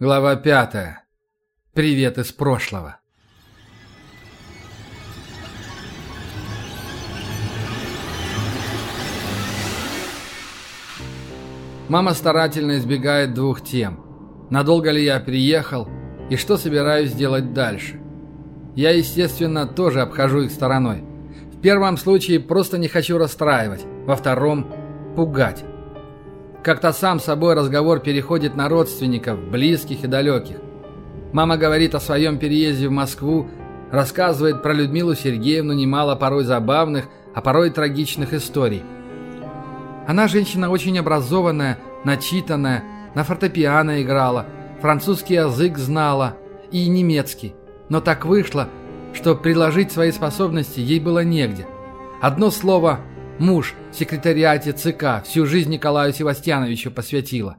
Глава пятая. Привет из прошлого. Мама старательно избегает двух тем. Надолго ли я приехал и что собираюсь делать дальше. Я, естественно, тоже обхожу их стороной. В первом случае просто не хочу расстраивать, во втором – пугать. Как-то сам собой разговор переходит на родственников, близких и далеких. Мама говорит о своем переезде в Москву, рассказывает про Людмилу Сергеевну немало порой забавных, а порой трагичных историй. Она женщина очень образованная, начитанная, на фортепиано играла, французский язык знала и немецкий. Но так вышло, что приложить свои способности ей было негде. Одно слово Муж в секретариате ЦК всю жизнь Николаю Севастьяновичу посвятила.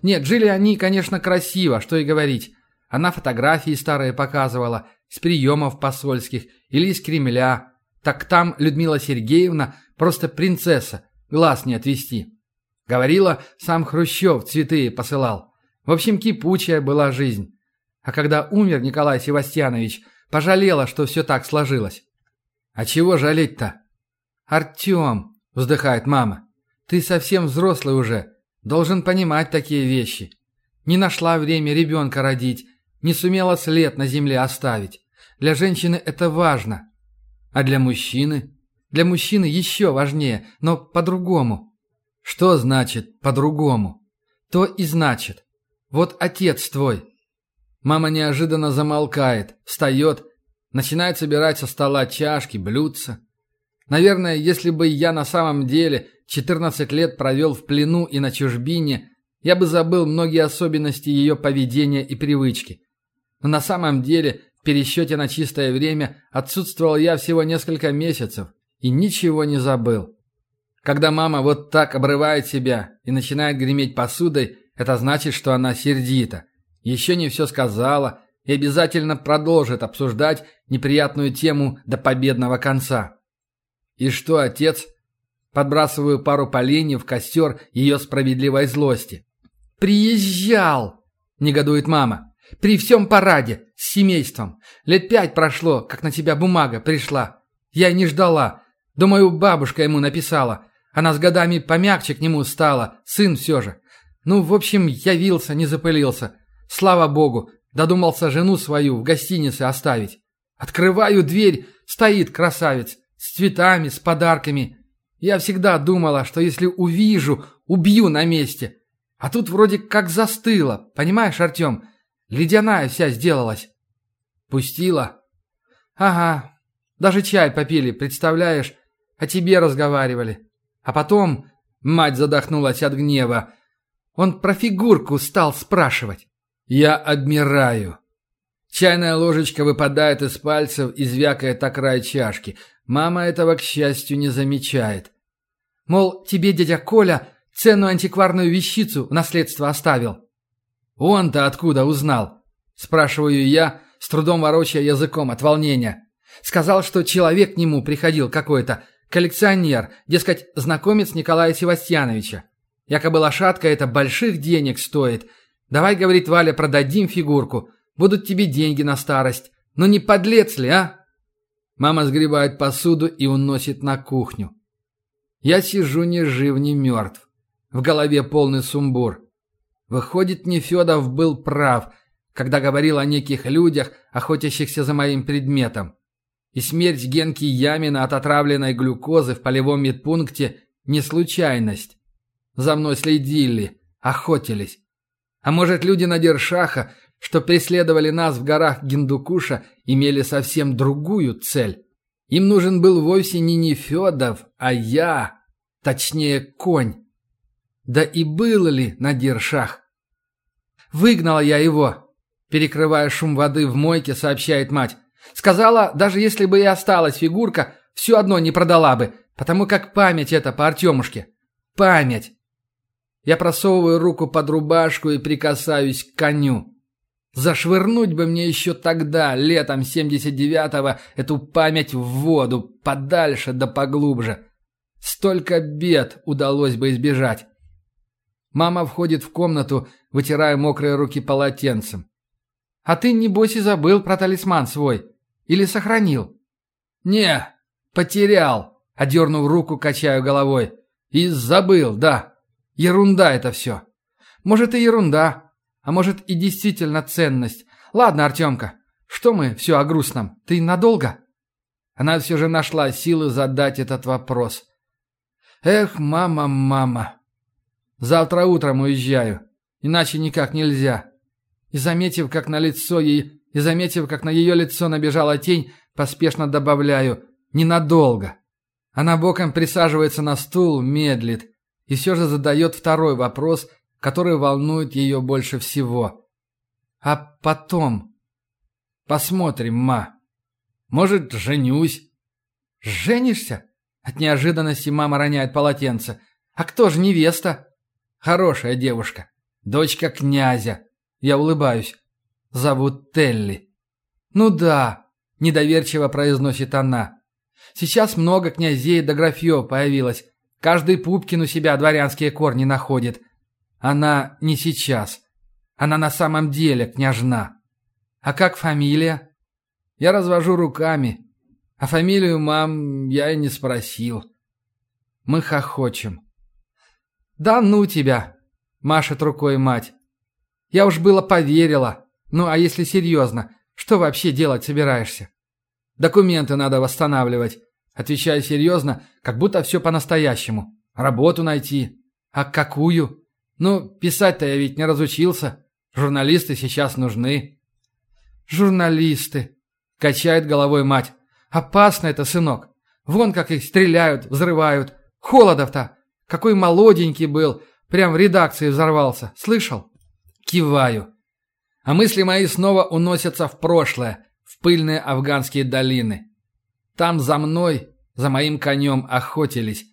Нет, жили они, конечно, красиво, что и говорить. Она фотографии старые показывала, с приемов посольских или из Кремля. Так там Людмила Сергеевна просто принцесса, глаз не отвести. Говорила, сам Хрущев цветы посылал. В общем, кипучая была жизнь. А когда умер Николай Севастьянович, пожалела, что все так сложилось. А чего жалеть-то? «Артем!» – вздыхает мама. «Ты совсем взрослый уже. Должен понимать такие вещи. Не нашла время ребенка родить, не сумела след на земле оставить. Для женщины это важно. А для мужчины? Для мужчины еще важнее, но по-другому. Что значит «по-другому»? То и значит. Вот отец твой». Мама неожиданно замолкает, встает, начинает собирать со стола чашки, блюдца. Наверное, если бы я на самом деле 14 лет провел в плену и на чужбине, я бы забыл многие особенности ее поведения и привычки. Но на самом деле, в пересчете на чистое время, отсутствовал я всего несколько месяцев и ничего не забыл. Когда мама вот так обрывает себя и начинает греметь посудой, это значит, что она сердита. Еще не все сказала и обязательно продолжит обсуждать неприятную тему до победного конца. «И что, отец?» Подбрасываю пару поленьев в костер ее справедливой злости. «Приезжал!» — негодует мама. «При всем параде, с семейством. Лет пять прошло, как на тебя бумага пришла. Я не ждала. Думаю, бабушка ему написала. Она с годами помягче к нему стала, сын все же. Ну, в общем, явился, не запылился. Слава богу, додумался жену свою в гостинице оставить. Открываю дверь, стоит красавец. С цветами, с подарками. Я всегда думала, что если увижу, убью на месте. А тут вроде как застыла, понимаешь, Артем? Ледяная вся сделалась. Пустила? Ага. Даже чай попили, представляешь? О тебе разговаривали. А потом... Мать задохнулась от гнева. Он про фигурку стал спрашивать. Я обмираю. Чайная ложечка выпадает из пальцев и звякает о край чашки. Мама этого, к счастью, не замечает. Мол, тебе дядя Коля ценную антикварную вещицу в наследство оставил. Он-то откуда узнал? Спрашиваю я, с трудом ворочая языком от волнения. Сказал, что человек к нему приходил какой-то, коллекционер, дескать, знакомец Николая Севастьяновича. Якобы лошадка это больших денег стоит. Давай, говорит Валя, продадим фигурку. Будут тебе деньги на старость. Но не подлец ли, а? Мама сгребает посуду и уносит на кухню. Я сижу ни жив, ни мертв. В голове полный сумбур. Выходит, Нефедов был прав, когда говорил о неких людях, охотящихся за моим предметом. И смерть Генки Ямина от отравленной глюкозы в полевом медпункте – не случайность. За мной следили, охотились. А может, люди Надершаха что преследовали нас в горах Гиндукуша, имели совсем другую цель. Им нужен был вовсе не Нефедов, а я, точнее, конь. Да и был ли Надир Шах? Выгнала я его, перекрывая шум воды в мойке, сообщает мать. Сказала, даже если бы и осталась фигурка, все одно не продала бы, потому как память это по Артемушке. Память. Я просовываю руку под рубашку и прикасаюсь к коню. Зашвырнуть бы мне еще тогда, летом 79-го, эту память в воду, подальше да поглубже. Столько бед удалось бы избежать. Мама входит в комнату, вытирая мокрые руки полотенцем. «А ты, небось, и забыл про талисман свой? Или сохранил?» «Не, потерял», — одернув руку, качаю головой. «И забыл, да. Ерунда это все». «Может, и ерунда, а может, и действительно ценность. Ладно, Артемка, что мы все о грустном? Ты надолго?» Она все же нашла силы задать этот вопрос. «Эх, мама, мама. Завтра утром уезжаю. Иначе никак нельзя». И заметив, как на лицо ей, и заметив, как на ее лицо набежала тень, поспешно добавляю «ненадолго». Она боком присаживается на стул, медлит и все же задает второй вопрос, который волнует ее больше всего. «А потом?» «Посмотрим, ма. Может, женюсь?» «Женишься?» От неожиданности мама роняет полотенце. «А кто же невеста?» «Хорошая девушка. Дочка князя». Я улыбаюсь. «Зовут Телли». «Ну да», — недоверчиво произносит она. «Сейчас много князей да графьев появилось. Каждый Пупкин у себя дворянские корни находит. Она не сейчас. Она на самом деле княжна. А как фамилия?» Я развожу руками. А фамилию мам я и не спросил. Мы хохочем. «Да ну тебя!» — машет рукой мать. «Я уж было поверила. Ну а если серьезно, что вообще делать собираешься?» «Документы надо восстанавливать». Отвечаю серьезно, как будто все по-настоящему. Работу найти. А какую? Ну, писать-то я ведь не разучился. Журналисты сейчас нужны. Журналисты. Качает головой мать. Опасно это, сынок. Вон как их стреляют, взрывают. Холодов-то. Какой молоденький был. Прям в редакции взорвался. Слышал? Киваю. А мысли мои снова уносятся в прошлое, в пыльные афганские долины. Там за мной, за моим конем охотились.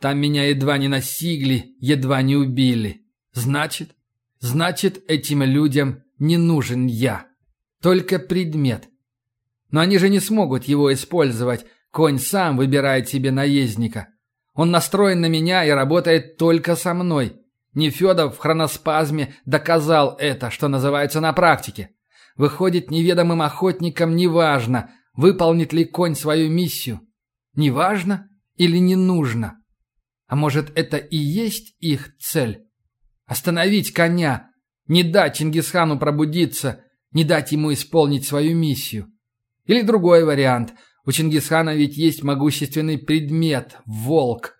Там меня едва не настигли, едва не убили. Значит, значит, этим людям не нужен я. Только предмет. Но они же не смогут его использовать. Конь сам выбирает себе наездника. Он настроен на меня и работает только со мной. Нефедов в хроноспазме доказал это, что называется, на практике. Выходит, неведомым охотникам неважно, выполнит ли конь свою миссию. Неважно или не нужно. А может, это и есть их цель? Остановить коня, не дать Чингисхану пробудиться, не дать ему исполнить свою миссию. Или другой вариант. У Чингисхана ведь есть могущественный предмет – волк.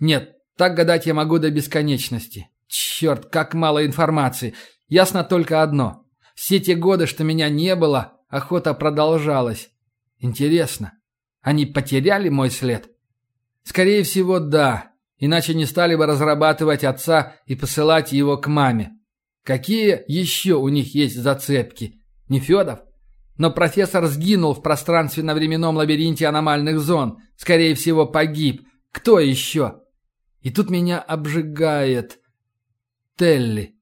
Нет, так гадать я могу до бесконечности. Черт, как мало информации. Ясно только одно. Все те годы, что меня не было, охота продолжалась. Интересно, они потеряли мой след? Скорее всего, да. Иначе не стали бы разрабатывать отца и посылать его к маме. Какие еще у них есть зацепки? Не Федов? Но профессор сгинул в пространственно-временном лабиринте аномальных зон. Скорее всего, погиб. Кто еще? И тут меня обжигает. Телли.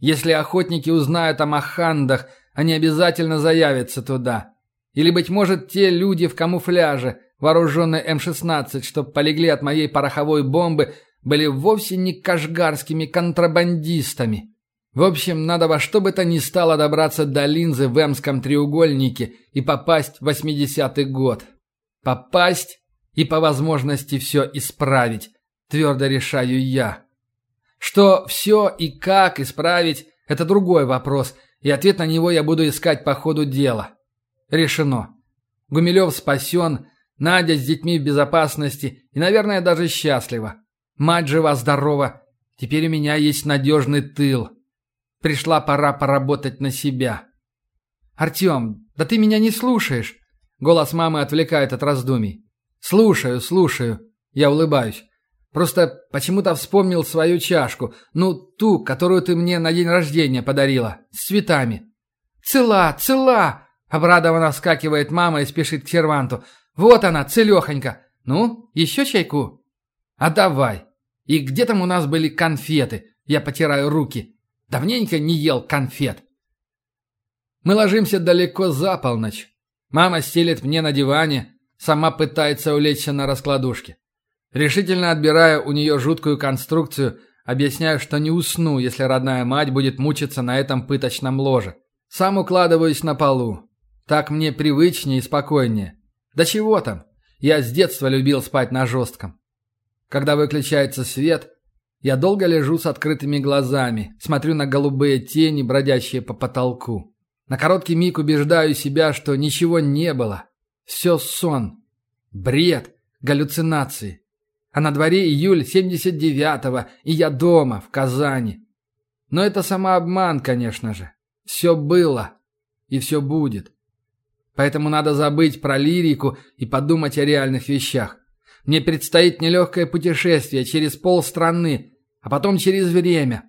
Если охотники узнают о Махандах, они обязательно заявятся туда. Или, быть может, те люди в камуфляже, вооруженные М-16, что полегли от моей пороховой бомбы, были вовсе не кашгарскими контрабандистами. В общем, надо во что бы то ни стало добраться до линзы в Эмском треугольнике и попасть в 80-й год. Попасть и по возможности все исправить, твердо решаю я. Что все и как исправить – это другой вопрос, и ответ на него я буду искать по ходу дела. Решено. Гумилев спасен, Надя с детьми в безопасности и, наверное, даже счастлива. Мать жива-здорова, теперь у меня есть надежный тыл. Пришла пора поработать на себя. «Артем, да ты меня не слушаешь!» Голос мамы отвлекает от раздумий. «Слушаю, слушаю». Я улыбаюсь. Просто почему-то вспомнил свою чашку. Ну, ту, которую ты мне на день рождения подарила. С цветами. «Цела, цела!» Обрадованно вскакивает мама и спешит к серванту. «Вот она, целехонька! Ну, еще чайку?» «А давай!» «И где там у нас были конфеты?» Я потираю руки. Давненько не ел конфет. Мы ложимся далеко за полночь. Мама стелет мне на диване, сама пытается улечься на раскладушке. Решительно отбирая у нее жуткую конструкцию, объясняю, что не усну, если родная мать будет мучиться на этом пыточном ложе. Сам укладываюсь на полу. Так мне привычнее и спокойнее. Да чего там? Я с детства любил спать на жестком. Когда выключается свет, я долго лежу с открытыми глазами, смотрю на голубые тени, бродящие по потолку. На короткий миг убеждаю себя, что ничего не было. Все сон. Бред. Галлюцинации. А на дворе июль 79-го, и я дома, в Казани. Но это самообман, конечно же. Все было. И все будет. Поэтому надо забыть про лирику и подумать о реальных вещах. Мне предстоит нелегкое путешествие через полстраны, а потом через время.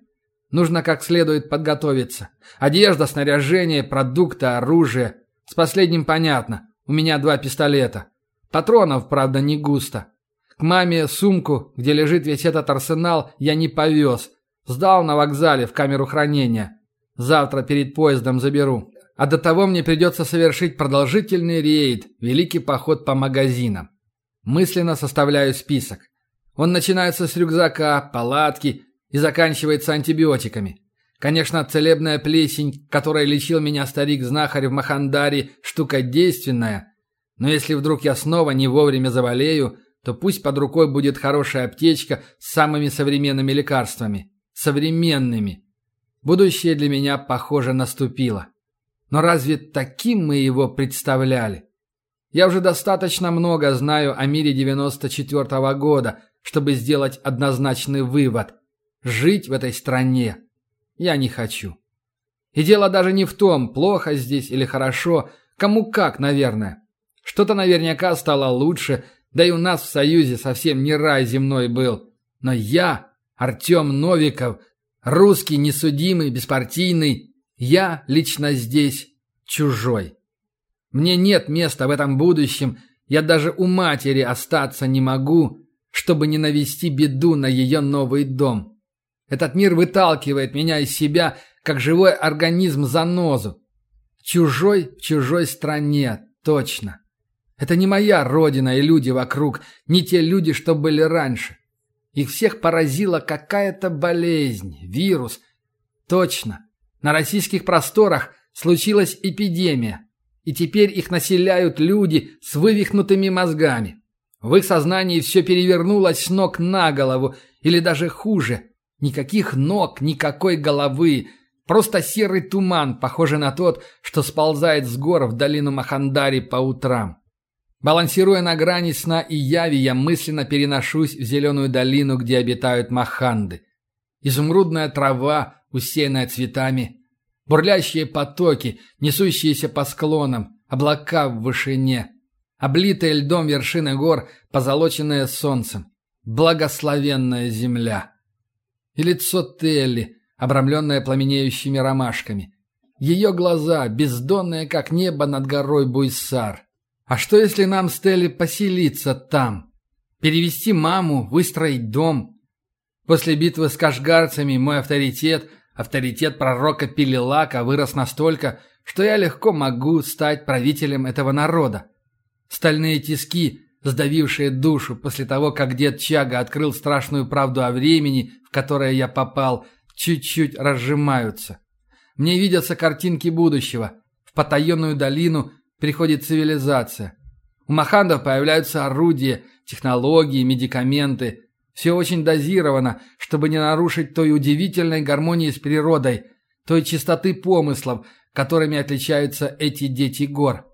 Нужно как следует подготовиться. Одежда, снаряжение, продукты, оружие. С последним понятно. У меня два пистолета. Патронов, правда, не густо. К маме сумку, где лежит весь этот арсенал, я не повез. Сдал на вокзале в камеру хранения. Завтра перед поездом заберу. А до того мне придется совершить продолжительный рейд, великий поход по магазинам. Мысленно составляю список. Он начинается с рюкзака, палатки и заканчивается антибиотиками. Конечно, целебная плесень, которой лечил меня старик-знахарь в Махандаре, штука действенная. Но если вдруг я снова не вовремя заболею, то пусть под рукой будет хорошая аптечка с самыми современными лекарствами. Современными. Будущее для меня, похоже, наступило. Но разве таким мы его представляли? Я уже достаточно много знаю о мире 94 -го года, чтобы сделать однозначный вывод. Жить в этой стране я не хочу. И дело даже не в том, плохо здесь или хорошо, кому как, наверное. Что-то наверняка стало лучше, да и у нас в Союзе совсем не рай земной был. Но я, Артем Новиков, русский, несудимый, беспартийный, я лично здесь чужой. Мне нет места в этом будущем, я даже у матери остаться не могу, чтобы не навести беду на ее новый дом. Этот мир выталкивает меня из себя, как живой организм занозу. Чужой в чужой стране, точно. Это не моя родина и люди вокруг, не те люди, что были раньше. Их всех поразила какая-то болезнь, вирус. Точно. На российских просторах случилась эпидемия, и теперь их населяют люди с вывихнутыми мозгами. В их сознании все перевернулось с ног на голову, или даже хуже. Никаких ног, никакой головы, просто серый туман, похожий на тот, что сползает с гор в долину Махандари по утрам. Балансируя на грани сна и яви, я мысленно переношусь в зеленую долину, где обитают маханды. Изумрудная трава, усеянная цветами, бурлящие потоки, несущиеся по склонам, облака в вышине, облитые льдом вершины гор, позолоченные солнцем, благословенная земля. И лицо Телли, обрамленное пламенеющими ромашками. Ее глаза, бездонные, как небо над горой Буйсар. А что, если нам с Телли поселиться там? Перевести маму, выстроить дом, После битвы с кашгарцами мой авторитет, авторитет пророка Пилилака вырос настолько, что я легко могу стать правителем этого народа. Стальные тиски, сдавившие душу после того, как дед Чага открыл страшную правду о времени, в которое я попал, чуть-чуть разжимаются. Мне видятся картинки будущего. В потаенную долину приходит цивилизация. У махандов появляются орудия, технологии, медикаменты – все очень дозировано, чтобы не нарушить той удивительной гармонии с природой, той чистоты помыслов, которыми отличаются эти дети гор.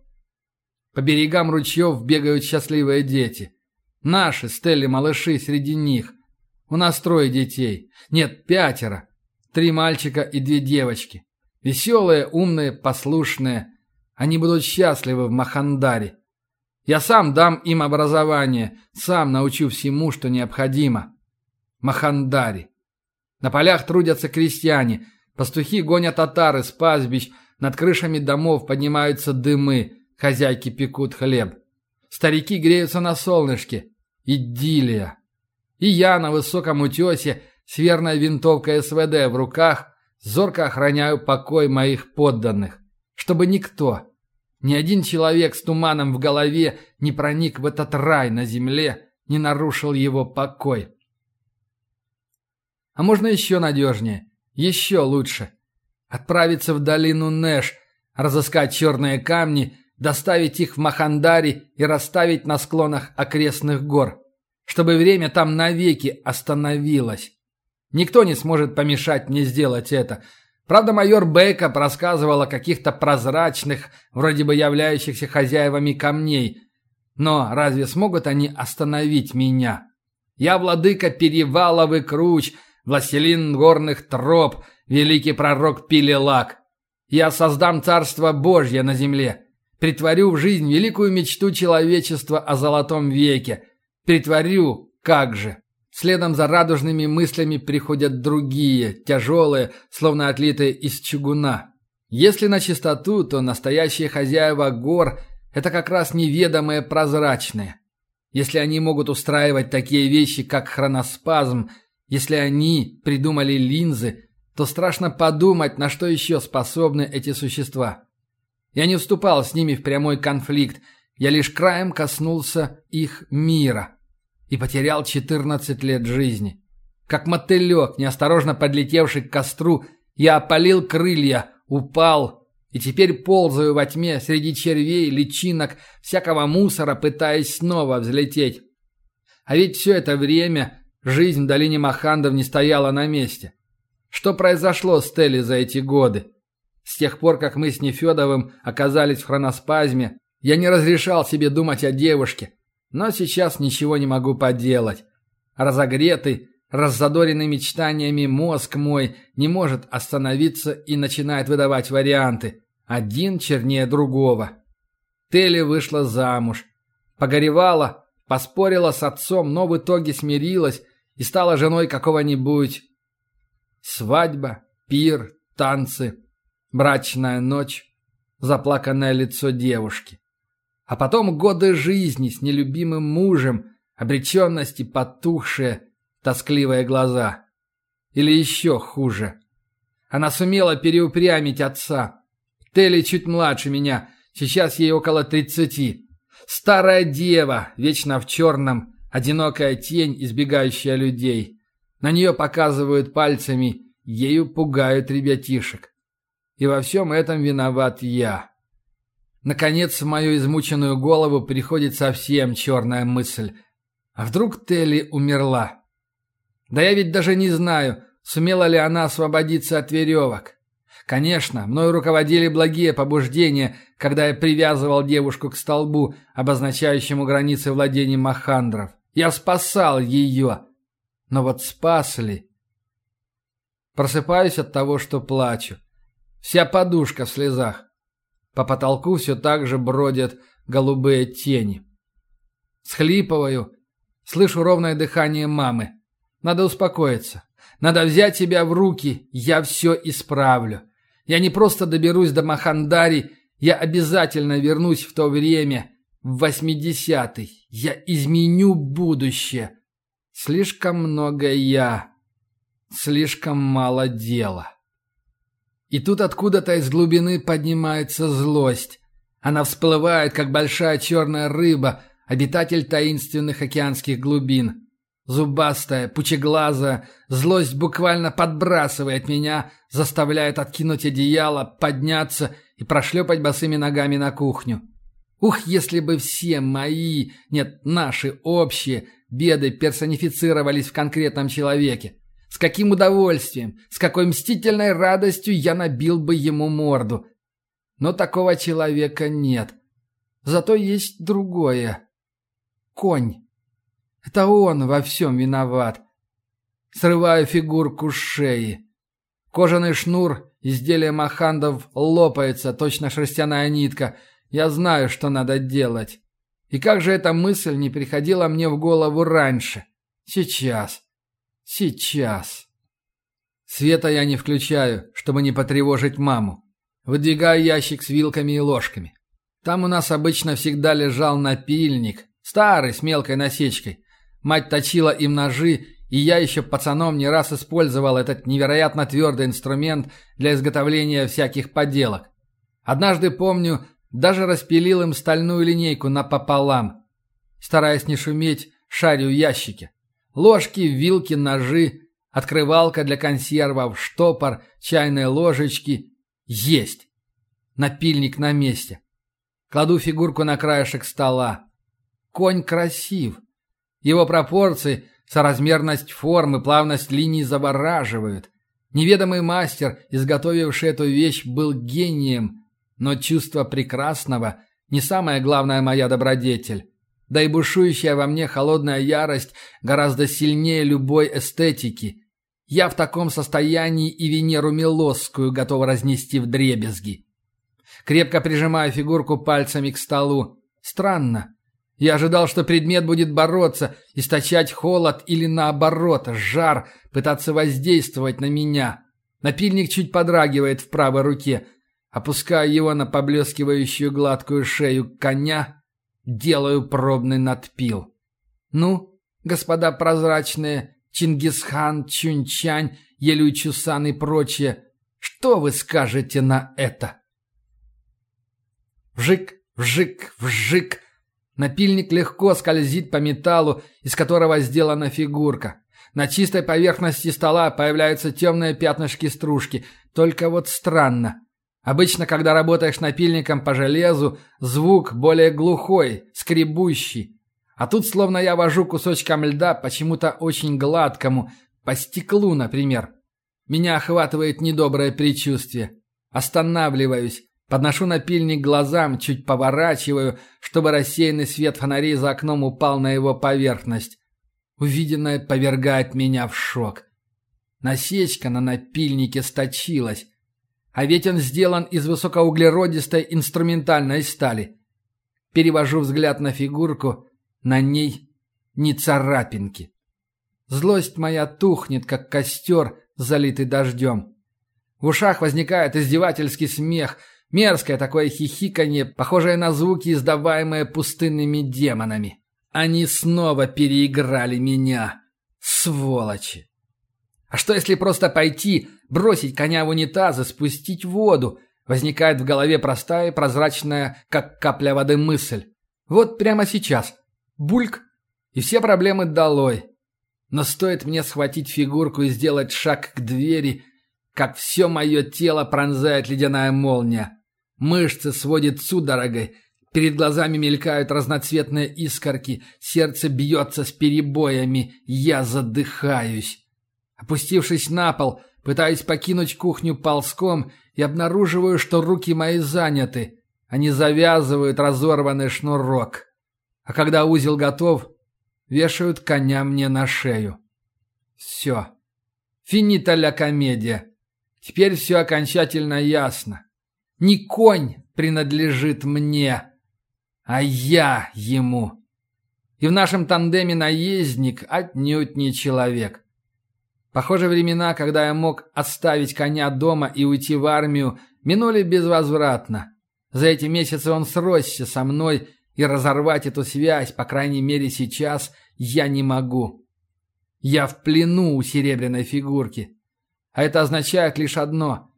По берегам ручьев бегают счастливые дети. Наши, Стелли, малыши среди них. У нас трое детей. Нет, пятеро. Три мальчика и две девочки. Веселые, умные, послушные. Они будут счастливы в Махандаре. Я сам дам им образование, сам научу всему, что необходимо. Махандари. На полях трудятся крестьяне, пастухи гонят татары с пастбищ, над крышами домов поднимаются дымы, хозяйки пекут хлеб. Старики греются на солнышке. Идиллия. И я на высоком утесе с верной винтовкой СВД в руках зорко охраняю покой моих подданных, чтобы никто, ни один человек с туманом в голове не проник в этот рай на земле, не нарушил его покой. А можно еще надежнее, еще лучше. Отправиться в долину Нэш, разыскать черные камни, доставить их в Махандари и расставить на склонах окрестных гор, чтобы время там навеки остановилось. Никто не сможет помешать мне сделать это. Правда, майор Бейкоп рассказывал о каких-то прозрачных, вроде бы являющихся хозяевами камней. Но разве смогут они остановить меня? Я владыка перевалов и круч, властелин горных троп, великий пророк Пилелак. Я создам царство Божье на земле. Притворю в жизнь великую мечту человечества о золотом веке. Притворю, как же. Следом за радужными мыслями приходят другие, тяжелые, словно отлитые из чугуна. Если на чистоту, то настоящие хозяева гор – это как раз неведомые прозрачные. Если они могут устраивать такие вещи, как хроноспазм, если они придумали линзы, то страшно подумать, на что еще способны эти существа. Я не вступал с ними в прямой конфликт, я лишь краем коснулся их мира и потерял 14 лет жизни. Как мотылек, неосторожно подлетевший к костру, я опалил крылья, упал и теперь ползаю во тьме среди червей, личинок, всякого мусора, пытаясь снова взлететь. А ведь все это время жизнь в долине Махандов не стояла на месте. Что произошло с Телли за эти годы? С тех пор, как мы с Нефедовым оказались в хроноспазме, я не разрешал себе думать о девушке, но сейчас ничего не могу поделать. Разогретый, раззадоренный мечтаниями мозг мой не может остановиться и начинает выдавать варианты. Один чернее другого. Телли вышла замуж. Погоревала, поспорила с отцом, но в итоге смирилась и стала женой какого-нибудь. Свадьба, пир, танцы, брачная ночь, заплаканное лицо девушки. А потом годы жизни с нелюбимым мужем, обреченности потухшие, тоскливые глаза. Или еще хуже. Она сумела переупрямить отца. Телли чуть младше меня, сейчас ей около тридцати. Старая дева, вечно в черном, одинокая тень, избегающая людей. На нее показывают пальцами, ею пугают ребятишек. И во всем этом виноват я. Наконец, в мою измученную голову приходит совсем черная мысль. А вдруг Телли умерла? Да я ведь даже не знаю, сумела ли она освободиться от веревок. Конечно, мною руководили благие побуждения, когда я привязывал девушку к столбу, обозначающему границы владений Махандров. Я спасал ее. Но вот спас ли? Просыпаюсь от того, что плачу. Вся подушка в слезах. По потолку все так же бродят голубые тени. Схлипываю, слышу ровное дыхание мамы. Надо успокоиться. Надо взять себя в руки, я все исправлю. Я не просто доберусь до Махандари, я обязательно вернусь в то время, в восьмидесятый. Я изменю будущее. Слишком много я, слишком мало дела. И тут откуда-то из глубины поднимается злость. Она всплывает, как большая черная рыба, обитатель таинственных океанских глубин. Зубастая, пучеглазая, злость буквально подбрасывает меня, заставляет откинуть одеяло, подняться и прошлепать босыми ногами на кухню. Ух, если бы все мои, нет, наши общие беды персонифицировались в конкретном человеке. С каким удовольствием, с какой мстительной радостью я набил бы ему морду. Но такого человека нет. Зато есть другое. Конь. Это он во всем виноват. Срываю фигурку с шеи. Кожаный шнур, изделие махандов, лопается, точно шерстяная нитка. Я знаю, что надо делать. И как же эта мысль не приходила мне в голову раньше? Сейчас. Сейчас. Света я не включаю, чтобы не потревожить маму. Выдвигаю ящик с вилками и ложками. Там у нас обычно всегда лежал напильник, старый, с мелкой насечкой. Мать точила им ножи, и я еще пацаном не раз использовал этот невероятно твердый инструмент для изготовления всяких поделок. Однажды, помню, даже распилил им стальную линейку напополам. Стараясь не шуметь, шарю в ящике. Ложки, вилки, ножи. Открывалка для консервов, штопор, чайные ложечки. Есть. Напильник на месте. Кладу фигурку на краешек стола. Конь красив. Его пропорции, соразмерность формы, плавность линий завораживают. Неведомый мастер, изготовивший эту вещь, был гением, но чувство прекрасного – не самая главная моя добродетель. Да и бушующая во мне холодная ярость гораздо сильнее любой эстетики. Я в таком состоянии и Венеру Милосскую готов разнести в дребезги. Крепко прижимаю фигурку пальцами к столу. Странно. Я ожидал, что предмет будет бороться, источать холод или наоборот, жар, пытаться воздействовать на меня. Напильник чуть подрагивает в правой руке. Опускаю его на поблескивающую гладкую шею коня, делаю пробный надпил. Ну, господа прозрачные, Чингисхан, Чунчань, Елючусан и прочее, что вы скажете на это? Вжик, вжик, вжик. Напильник легко скользит по металлу, из которого сделана фигурка. На чистой поверхности стола появляются темные пятнышки стружки. Только вот странно. Обычно, когда работаешь напильником по железу, звук более глухой, скребущий. А тут словно я вожу кусочком льда почему-то очень гладкому, по стеклу, например. Меня охватывает недоброе предчувствие. Останавливаюсь, Подношу напильник глазам, чуть поворачиваю, чтобы рассеянный свет фонарей за окном упал на его поверхность. Увиденное повергает меня в шок. Насечка на напильнике сточилась. А ведь он сделан из высокоуглеродистой инструментальной стали. Перевожу взгляд на фигурку, на ней ни царапинки. Злость моя тухнет, как костер, залитый дождем. В ушах возникает издевательский смех – Мерзкое такое хихиканье, похожее на звуки, издаваемые пустынными демонами. Они снова переиграли меня. Сволочи. А что если просто пойти, бросить коня в унитаз и спустить воду? Возникает в голове простая и прозрачная, как капля воды мысль. Вот прямо сейчас. Бульк. И все проблемы долой. Но стоит мне схватить фигурку и сделать шаг к двери, как все мое тело пронзает ледяная молния. Мышцы сводит судорогой, перед глазами мелькают разноцветные искорки, сердце бьется с перебоями, я задыхаюсь. Опустившись на пол, пытаюсь покинуть кухню ползком и обнаруживаю, что руки мои заняты. Они завязывают разорванный шнурок. А когда узел готов, вешают коня мне на шею. Все. Финита ля комедия. Теперь все окончательно ясно. Не конь принадлежит мне, а я ему. И в нашем тандеме наездник отнюдь не человек. Похоже, времена, когда я мог оставить коня дома и уйти в армию, минули безвозвратно. За эти месяцы он сросся со мной, и разорвать эту связь, по крайней мере сейчас, я не могу. Я в плену у серебряной фигурки. А это означает лишь одно.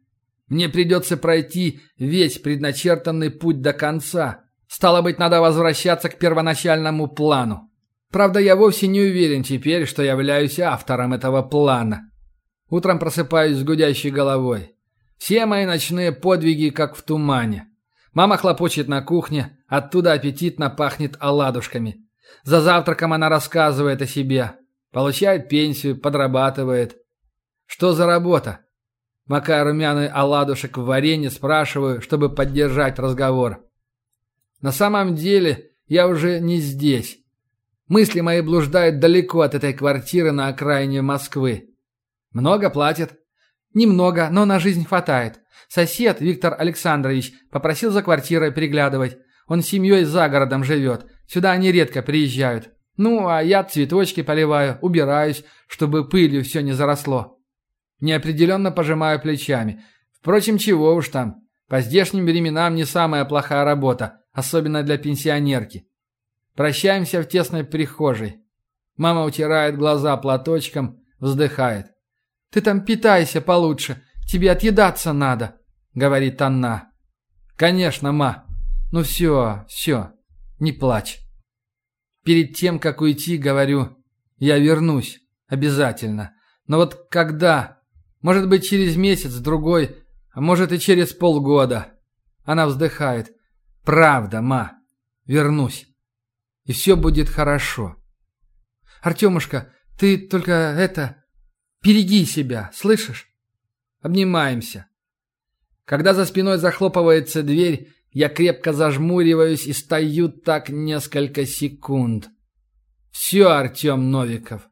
Мне придется пройти весь предначертанный путь до конца. Стало быть, надо возвращаться к первоначальному плану. Правда, я вовсе не уверен теперь, что являюсь автором этого плана. Утром просыпаюсь с гудящей головой. Все мои ночные подвиги как в тумане. Мама хлопочет на кухне, оттуда аппетитно пахнет оладушками. За завтраком она рассказывает о себе. Получает пенсию, подрабатывает. Что за работа? Макая румяный оладушек в варенье, спрашиваю, чтобы поддержать разговор. На самом деле я уже не здесь. Мысли мои блуждают далеко от этой квартиры на окраине Москвы. Много платят? Немного, но на жизнь хватает. Сосед Виктор Александрович попросил за квартирой приглядывать. Он с семьей за городом живет. Сюда они редко приезжают. Ну, а я цветочки поливаю, убираюсь, чтобы пылью все не заросло. Неопределенно пожимаю плечами. Впрочем, чего уж там. По здешним временам не самая плохая работа, особенно для пенсионерки. Прощаемся в тесной прихожей. Мама утирает глаза платочком, вздыхает. «Ты там питайся получше, тебе отъедаться надо», — говорит она. «Конечно, ма. Ну все, все, не плачь». Перед тем, как уйти, говорю, я вернусь, обязательно. Но вот когда? Может быть, через месяц, другой, а может и через полгода. Она вздыхает. Правда, ма. Вернусь. И все будет хорошо. Артемушка, ты только это... Береги себя, слышишь? Обнимаемся. Когда за спиной захлопывается дверь, я крепко зажмуриваюсь и стою так несколько секунд. Все, Артем Новиков.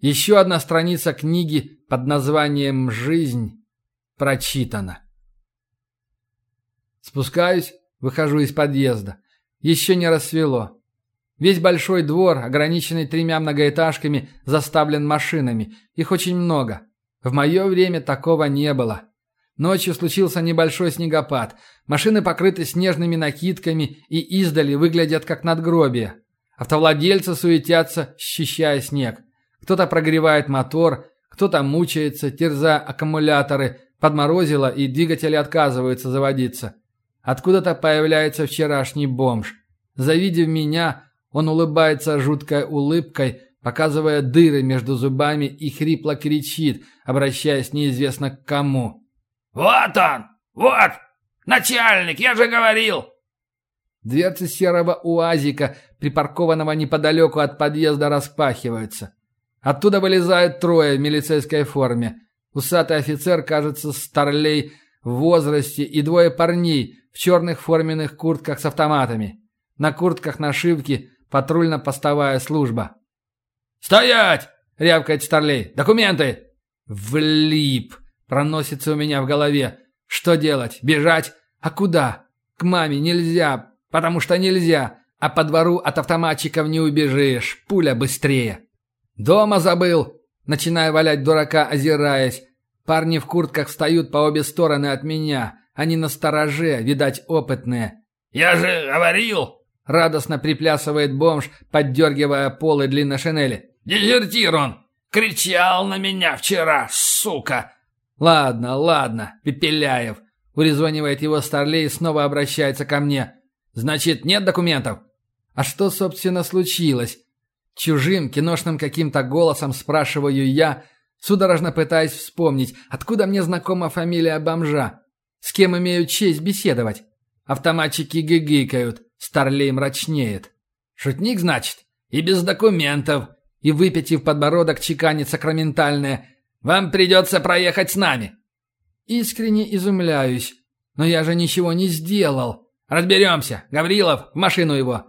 Еще одна страница книги под названием «Жизнь» прочитана. Спускаюсь, выхожу из подъезда. Еще не рассвело. Весь большой двор, ограниченный тремя многоэтажками, заставлен машинами. Их очень много. В мое время такого не было. Ночью случился небольшой снегопад. Машины покрыты снежными накидками и издали выглядят как надгробия. Автовладельцы суетятся, счищая снег. Кто-то прогревает мотор, кто-то мучается, терзая аккумуляторы, подморозило и двигатели отказываются заводиться. Откуда-то появляется вчерашний бомж. Завидев меня, он улыбается жуткой улыбкой, показывая дыры между зубами и хрипло кричит, обращаясь неизвестно к кому. «Вот он! Вот! Начальник, я же говорил!» Дверцы серого уазика, припаркованного неподалеку от подъезда, распахиваются. Оттуда вылезают трое в милицейской форме. Усатый офицер, кажется, старлей в возрасте, и двое парней в черных форменных куртках с автоматами. На куртках нашивки «Патрульно-постовая служба». «Стоять!» — рявкает старлей. «Документы!» «Влип!» — проносится у меня в голове. «Что делать? Бежать? А куда? К маме нельзя, потому что нельзя, а по двору от автоматчиков не убежишь, пуля быстрее». «Дома забыл!» Начинаю валять дурака, озираясь. Парни в куртках встают по обе стороны от меня. Они на стороже, видать, опытные. «Я же говорил!» Радостно приплясывает бомж, поддергивая полы длинной шинели. «Дезертир он! Кричал на меня вчера, сука!» «Ладно, ладно, Пепеляев!» Урезонивает его Старлей и снова обращается ко мне. «Значит, нет документов?» «А что, собственно, случилось?» Чужим, киношным каким-то голосом спрашиваю я, судорожно пытаясь вспомнить, откуда мне знакома фамилия бомжа. С кем имею честь беседовать? Автоматчики гигикают, Старлей мрачнеет. Шутник, значит? И без документов. И выпятив подбородок, чеканит сакраментальное. Вам придется проехать с нами. Искренне изумляюсь. Но я же ничего не сделал. Разберемся. Гаврилов, в машину его.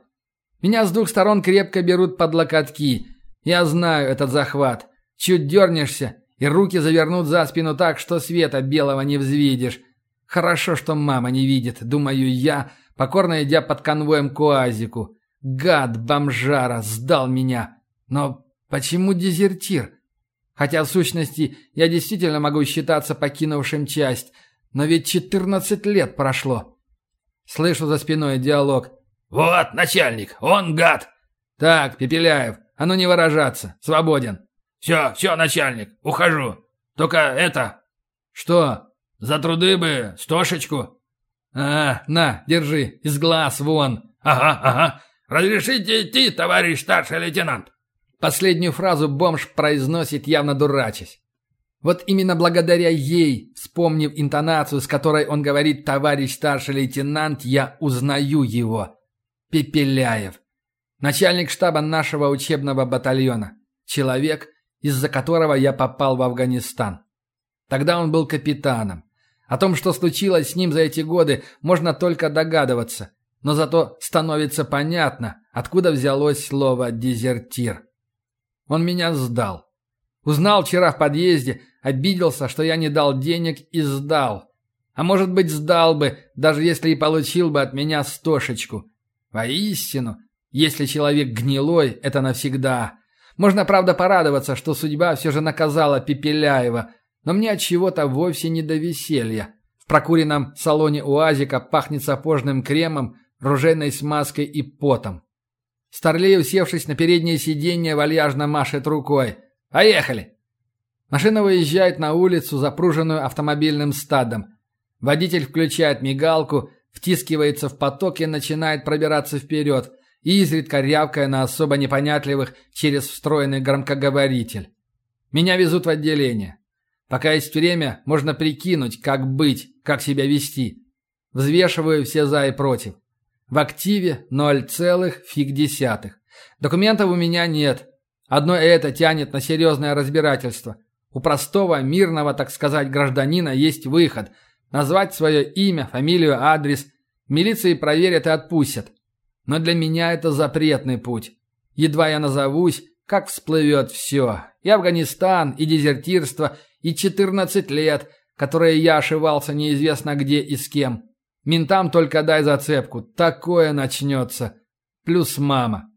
Меня с двух сторон крепко берут под локотки. Я знаю этот захват. Чуть дернешься, и руки завернут за спину так, что света белого не взвидишь. Хорошо, что мама не видит, думаю я, покорно идя под конвоем к уазику. Гад бомжара сдал меня. Но почему дезертир? Хотя в сущности я действительно могу считаться покинувшим часть, но ведь 14 лет прошло. Слышу за спиной диалог. «Вот, начальник, он гад!» «Так, Пепеляев, а ну не выражаться, свободен!» «Все, все, начальник, ухожу. Только это...» «Что?» «За труды бы стошечку». «А, на, держи, из глаз вон». «Ага, ага. Разрешите идти, товарищ старший лейтенант?» Последнюю фразу бомж произносит, явно дурачась. Вот именно благодаря ей, вспомнив интонацию, с которой он говорит «товарищ старший лейтенант», я узнаю его. Пепеляев. Начальник штаба нашего учебного батальона. Человек, из-за которого я попал в Афганистан. Тогда он был капитаном. О том, что случилось с ним за эти годы, можно только догадываться. Но зато становится понятно, откуда взялось слово «дезертир». Он меня сдал. Узнал вчера в подъезде, обиделся, что я не дал денег и сдал. А может быть, сдал бы, даже если и получил бы от меня стошечку. Воистину, если человек гнилой, это навсегда. Можно, правда, порадоваться, что судьба все же наказала Пепеляева, но мне от чего-то вовсе не до веселья. В прокуренном салоне УАЗика пахнет сапожным кремом, ружейной смазкой и потом. Старлей, усевшись на переднее сиденье, вальяжно машет рукой. «Поехали!» Машина выезжает на улицу, запруженную автомобильным стадом. Водитель включает мигалку, втискивается в поток и начинает пробираться вперед, изредка рявкая на особо непонятливых через встроенный громкоговоритель. Меня везут в отделение. Пока есть время, можно прикинуть, как быть, как себя вести. Взвешиваю все за и против. В активе ноль целых фиг десятых. Документов у меня нет. Одно это тянет на серьезное разбирательство. У простого, мирного, так сказать, гражданина есть выход. Назвать свое имя, фамилию, адрес. Милиции проверят и отпустят. Но для меня это запретный путь. Едва я назовусь, как всплывет все. И Афганистан, и дезертирство, и 14 лет, которые я ошивался неизвестно где и с кем. Ментам только дай зацепку. Такое начнется. Плюс мама.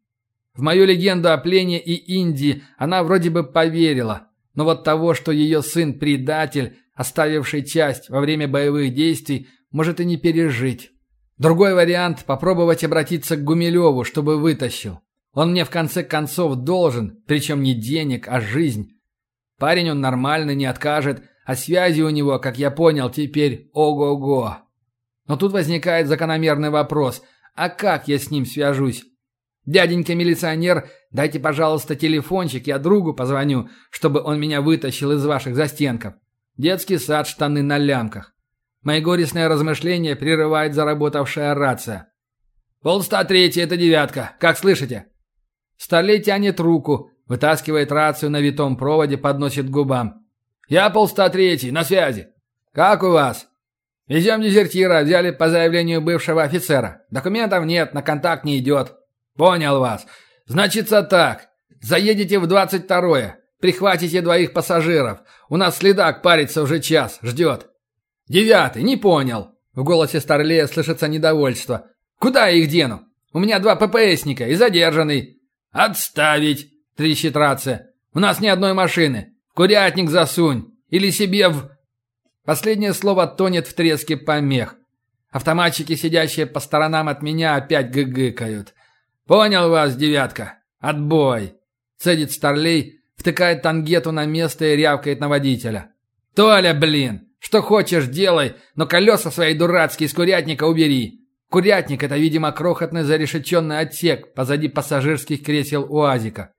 В мою легенду о плене и Индии она вроде бы поверила. Но вот того, что ее сын предатель, оставивший часть во время боевых действий, может и не пережить. Другой вариант – попробовать обратиться к Гумилеву, чтобы вытащил. Он мне в конце концов должен, причем не денег, а жизнь. Парень он нормальный, не откажет, а связи у него, как я понял, теперь ого-го. Но тут возникает закономерный вопрос, а как я с ним свяжусь? «Дяденька-милиционер, дайте, пожалуйста, телефончик, я другу позвоню, чтобы он меня вытащил из ваших застенков. Детский сад, штаны на лямках. Мои горестные размышления прерывает заработавшая рация. «Полста третий, это девятка. Как слышите?» Старлей тянет руку, вытаскивает рацию на витом проводе, подносит к губам. «Я полста третий, на связи. Как у вас?» «Везем дезертира, взяли по заявлению бывшего офицера. Документов нет, на контакт не идет». «Понял вас. Значится так. Заедете в двадцать второе. Прихватите двоих пассажиров. У нас следак парится уже час, ждет. «Девятый, не понял!» В голосе Старлея слышится недовольство. «Куда я их дену? У меня два ППСника и задержанный». «Отставить!» – трещит рация. «У нас ни одной машины. Курятник засунь. Или себе в...» Последнее слово тонет в треске помех. Автоматчики, сидящие по сторонам от меня, опять гыгыкают. «Понял вас, девятка. Отбой!» Цедит Старлей, втыкает тангету на место и рявкает на водителя. «Толя, блин! Что хочешь, делай, но колеса свои дурацкие из курятника убери. Курятник – это, видимо, крохотный зарешеченный отсек позади пассажирских кресел УАЗика.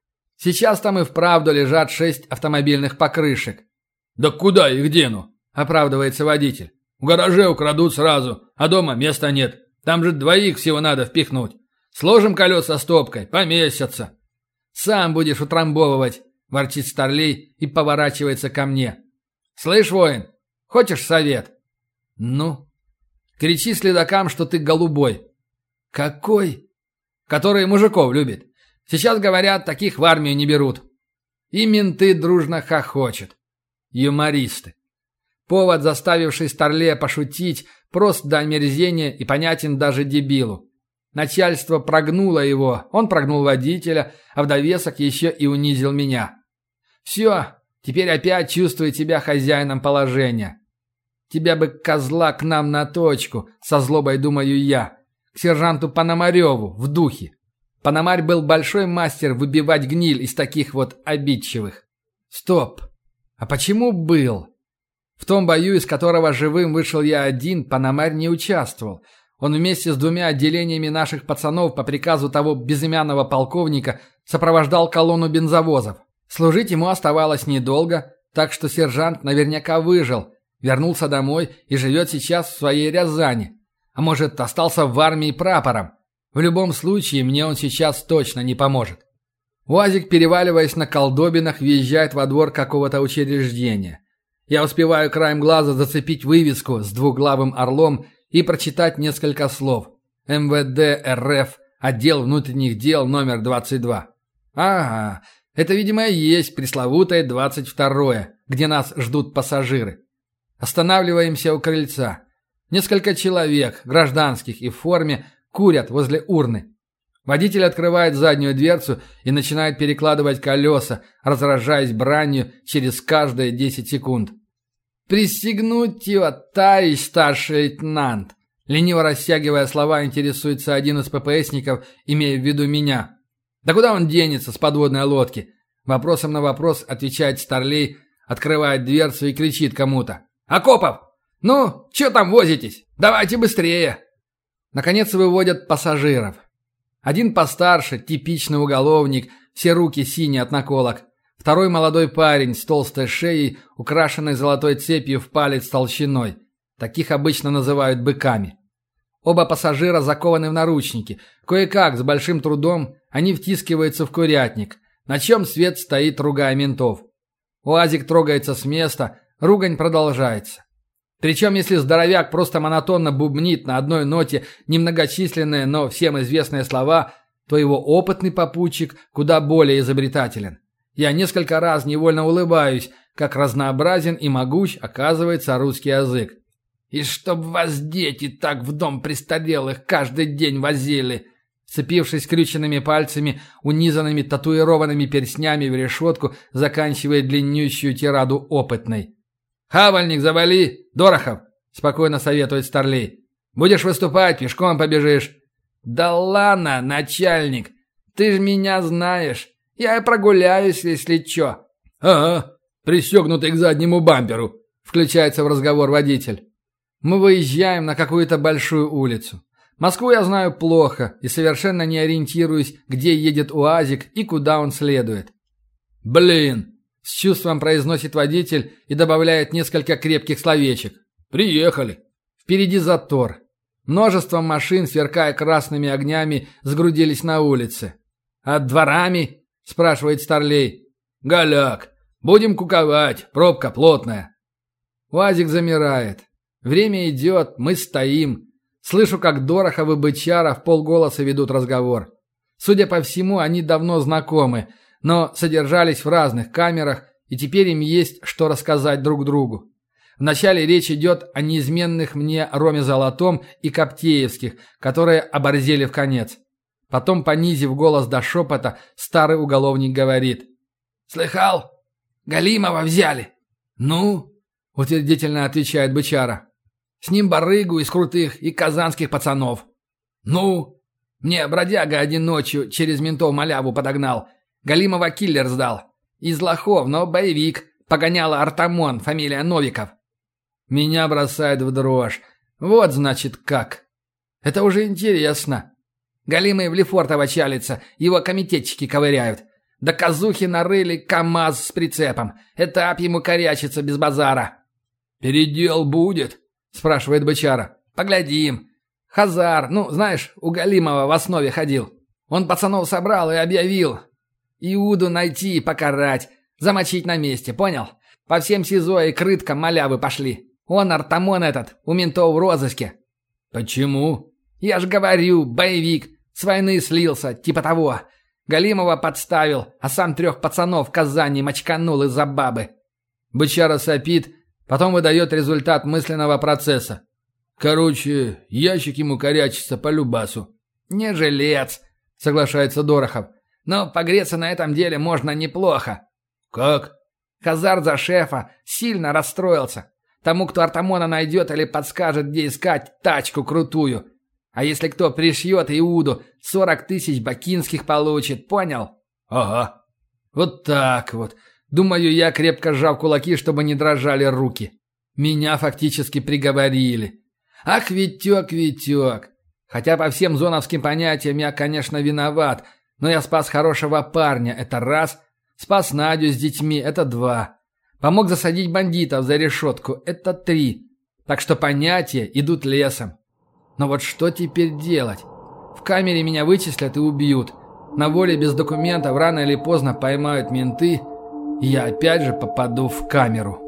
Сейчас там и вправду лежат шесть автомобильных покрышек. «Да куда их дену?» – оправдывается водитель. «В гараже украдут сразу, а дома места нет. Там же двоих всего надо впихнуть. Сложим колеса стопкой, поместятся». «Сам будешь утрамбовывать», – ворчит Старлей и поворачивается ко мне. «Слышь, воин, Хочешь совет?» «Ну?» «Кричи следакам, что ты голубой». «Какой?» «Который мужиков любит. Сейчас, говорят, таких в армию не берут». И менты дружно хохочут. Юмористы. Повод, заставивший Старлея пошутить, прост до омерзения и понятен даже дебилу. Начальство прогнуло его, он прогнул водителя, а в довесок еще и унизил меня. Все, теперь опять чувствует себя хозяином положения. Тебя бы, козла, к нам на точку, со злобой думаю я. К сержанту Пономареву, в духе. Пономарь был большой мастер выбивать гниль из таких вот обидчивых. Стоп. А почему был? В том бою, из которого живым вышел я один, Пономарь не участвовал. Он вместе с двумя отделениями наших пацанов по приказу того безымянного полковника сопровождал колонну бензовозов. Служить ему оставалось недолго, так что сержант наверняка выжил, Вернулся домой и живет сейчас в своей Рязани. А может, остался в армии прапором. В любом случае, мне он сейчас точно не поможет. Уазик, переваливаясь на колдобинах, въезжает во двор какого-то учреждения. Я успеваю краем глаза зацепить вывеску с двуглавым орлом и прочитать несколько слов. МВД РФ, отдел внутренних дел номер 22. Ага, это, видимо, и есть пресловутое 22-е, где нас ждут пассажиры. Останавливаемся у крыльца. Несколько человек, гражданских и в форме, курят возле урны. Водитель открывает заднюю дверцу и начинает перекладывать колеса, разражаясь бранью через каждые 10 секунд. «Пристегнуть его, товарищ старший лейтенант!» Лениво растягивая слова, интересуется один из ППСников, имея в виду меня. «Да куда он денется с подводной лодки?» Вопросом на вопрос отвечает Старлей, открывает дверцу и кричит кому-то. «Акопов! Ну, что там возитесь? Давайте быстрее!» Наконец выводят пассажиров. Один постарше, типичный уголовник, все руки синие от наколок. Второй молодой парень с толстой шеей, украшенной золотой цепью в палец толщиной. Таких обычно называют быками. Оба пассажира закованы в наручники. Кое-как, с большим трудом, они втискиваются в курятник, на чем свет стоит, ругая ментов. Уазик трогается с места, ругань продолжается. Причем, если здоровяк просто монотонно бубнит на одной ноте немногочисленные, но всем известные слова, то его опытный попутчик куда более изобретателен. Я несколько раз невольно улыбаюсь, как разнообразен и могуч оказывается русский язык. «И чтоб вас дети так в дом престарелых каждый день возили!» Цепившись крюченными пальцами, унизанными татуированными перстнями в решетку, заканчивая длиннющую тираду опытной. «Хавальник завали! Дорохов!» – спокойно советует Старлей. «Будешь выступать, пешком побежишь». «Да ладно, начальник! Ты ж меня знаешь!» Я и прогуляюсь, если чё». «Ага, пристегнутый к заднему бамперу», — включается в разговор водитель. Мы выезжаем на какую-то большую улицу. Москву я знаю плохо и совершенно не ориентируюсь, где едет УАЗик и куда он следует. «Блин!» – с чувством произносит водитель и добавляет несколько крепких словечек. «Приехали!» Впереди затор. Множество машин, сверкая красными огнями, сгрудились на улице. «А дворами?» – спрашивает Старлей. «Голяк, будем куковать, пробка плотная». Уазик замирает. Время идет, мы стоим. Слышу, как Дорохов и Бычара в полголоса ведут разговор. Судя по всему, они давно знакомы, но содержались в разных камерах, и теперь им есть что рассказать друг другу. Вначале речь идет о неизменных мне Роме Золотом и Коптеевских, которые оборзели в конец. Потом, понизив голос до шепота, старый уголовник говорит. «Слыхал? Галимова взяли!» «Ну?» — утвердительно отвечает бычара. «С ним барыгу из крутых и казанских пацанов». «Ну?» «Мне бродяга один ночью через ментов маляву подогнал. Галимова киллер сдал. Из лохов, но боевик. Погоняла Артамон, фамилия Новиков». Меня бросает в дрожь. Вот значит как. Это уже интересно. Галимый в Лефортово чалится, его комитетчики ковыряют. Да казухи нарыли КамАЗ с прицепом. Этап ему корячится без базара. «Передел будет?» – спрашивает бычара. «Поглядим. Хазар, ну, знаешь, у Галимова в основе ходил. Он пацанов собрал и объявил. Иуду найти и покарать. Замочить на месте, понял? По всем СИЗО и крыткам малявы пошли. Он, Артамон этот, у ментов в розыске». «Почему?» «Я ж говорю, боевик. С войны слился, типа того. Галимова подставил, а сам трех пацанов в Казани мочканул из-за бабы. Бычара сопит, потом выдает результат мысленного процесса. Короче, ящик ему корячится по любасу. Не жилец, соглашается Дорохов. Но погреться на этом деле можно неплохо. Как? Хазар за шефа сильно расстроился. Тому, кто Артамона найдет или подскажет, где искать тачку крутую, а если кто пришьет Иуду, сорок тысяч бакинских получит, понял? Ага. Вот так вот. Думаю, я крепко сжав кулаки, чтобы не дрожали руки. Меня фактически приговорили. Ах, Витек, Витек. Хотя по всем зоновским понятиям я, конечно, виноват, но я спас хорошего парня, это раз. Спас Надю с детьми, это два. Помог засадить бандитов за решетку, это три. Так что понятия идут лесом. Но вот что теперь делать? В камере меня вычислят и убьют. На воле без документов рано или поздно поймают менты, и я опять же попаду в камеру.